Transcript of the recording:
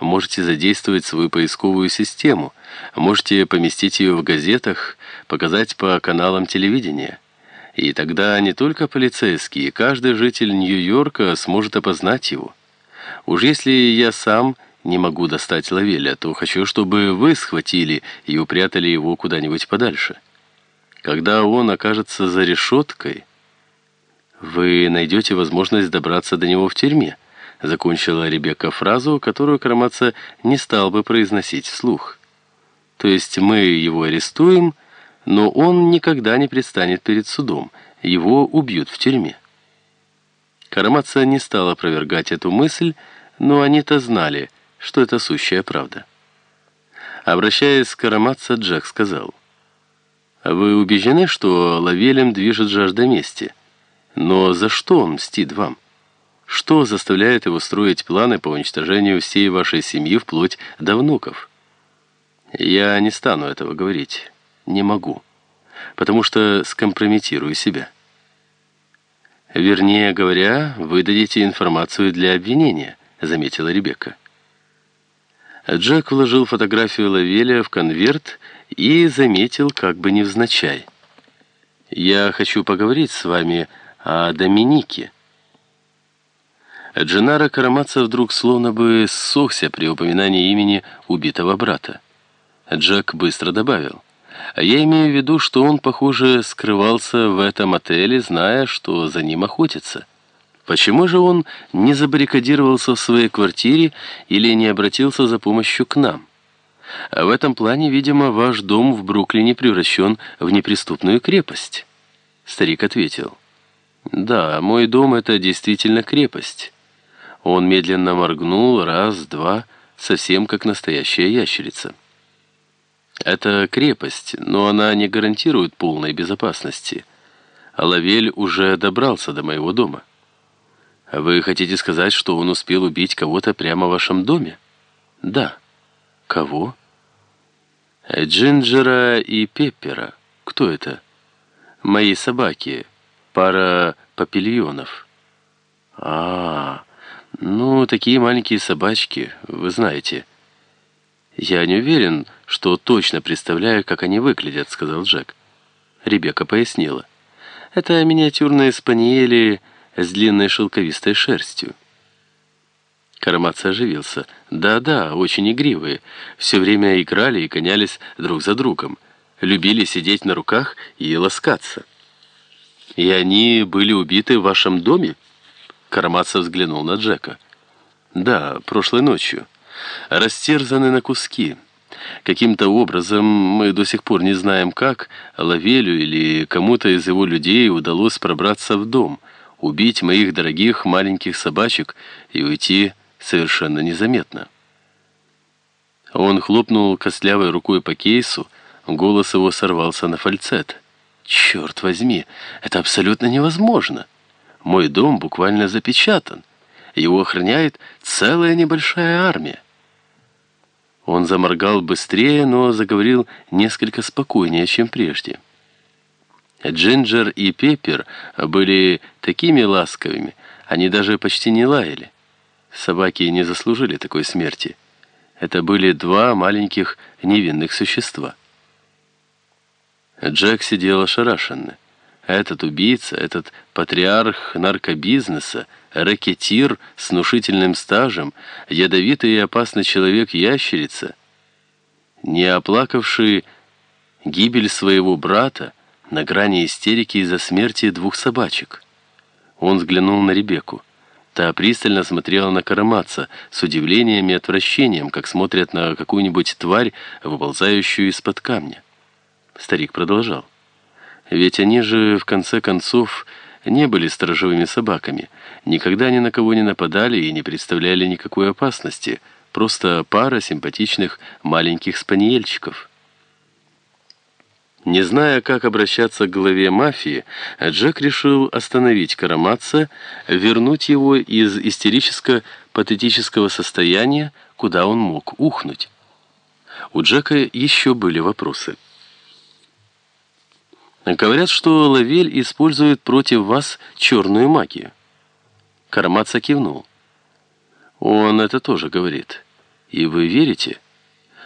можете задействовать свою поисковую систему, можете поместить ее в газетах, показать по каналам телевидения. И тогда не только полицейские, каждый житель Нью-Йорка сможет опознать его. Уж если я сам не могу достать Лавеля, то хочу, чтобы вы схватили и упрятали его куда-нибудь подальше. Когда он окажется за решеткой, вы найдете возможность добраться до него в тюрьме, закончила Ребекка фразу, которую Карамаца не стал бы произносить вслух. То есть мы его арестуем, но он никогда не предстанет перед судом, его убьют в тюрьме. Карамаца не стал опровергать эту мысль, но они-то знали, что это сущая правда. Обращаясь к Карамаца, Джек сказал, «Вы убеждены, что Лавелем движет жажда мести? Но за что он мстит вам? Что заставляет его строить планы по уничтожению всей вашей семьи вплоть до внуков?» «Я не стану этого говорить» не могу, потому что скомпрометирую себя. Вернее говоря, вы дадите информацию для обвинения, заметила Ребекка. Джек вложил фотографию Лавеля в конверт и заметил как бы невзначай. «Я хочу поговорить с вами о Доминике». Дженаро Карамаца вдруг словно бы ссохся при упоминании имени убитого брата. Джек быстро добавил. Я имею в виду, что он, похоже, скрывался в этом отеле, зная, что за ним охотятся. Почему же он не забаррикадировался в своей квартире или не обратился за помощью к нам? А в этом плане, видимо, ваш дом в Бруклине превращен в неприступную крепость. Старик ответил. Да, мой дом — это действительно крепость. Он медленно моргнул раз, два, совсем как настоящая ящерица. Это крепость, но она не гарантирует полной безопасности. А Лавель уже добрался до моего дома. Вы хотите сказать, что он успел убить кого-то прямо в вашем доме? Да. Кого? Джинджера и Пеппера. Кто это? Мои собаки. Пара папильонов. А, -а, -а. Ну, такие маленькие собачки, вы знаете. «Я не уверен, что точно представляю, как они выглядят», — сказал Джек. Ребекка пояснила. «Это миниатюрные спаниели с длинной шелковистой шерстью». Карамац оживился. «Да-да, очень игривые. Все время играли и гонялись друг за другом. Любили сидеть на руках и ласкаться». «И они были убиты в вашем доме?» Карамаца взглянул на Джека. «Да, прошлой ночью» растерзаны на куски. Каким-то образом, мы до сих пор не знаем как, Лавелю или кому-то из его людей удалось пробраться в дом, убить моих дорогих маленьких собачек и уйти совершенно незаметно. Он хлопнул костлявой рукой по кейсу, голос его сорвался на фальцет. «Черт возьми, это абсолютно невозможно! Мой дом буквально запечатан. Его охраняет целая небольшая армия. Он заморгал быстрее, но заговорил несколько спокойнее, чем прежде. Джинджер и Пеппер были такими ласковыми, они даже почти не лаяли. Собаки не заслужили такой смерти. Это были два маленьких невинных существа. Джек сидел ошарашенно. Этот убийца, этот патриарх наркобизнеса, ракетир с внушительным стажем, ядовитый и опасный человек-ящерица, не оплакавший гибель своего брата на грани истерики из-за смерти двух собачек. Он взглянул на Ребекку. Та пристально смотрела на Карамаца с удивлением и отвращением, как смотрят на какую-нибудь тварь, выползающую из-под камня. Старик продолжал. Ведь они же, в конце концов, не были сторожевыми собаками, никогда ни на кого не нападали и не представляли никакой опасности, просто пара симпатичных маленьких спаниельчиков. Не зная, как обращаться к главе мафии, Джек решил остановить Караматца, вернуть его из истерическо-патетического состояния, куда он мог ухнуть. У Джека еще были вопросы. Говорят, что Лавель использует против вас черную магию. Карамаца кивнул. Он это тоже говорит. И вы верите?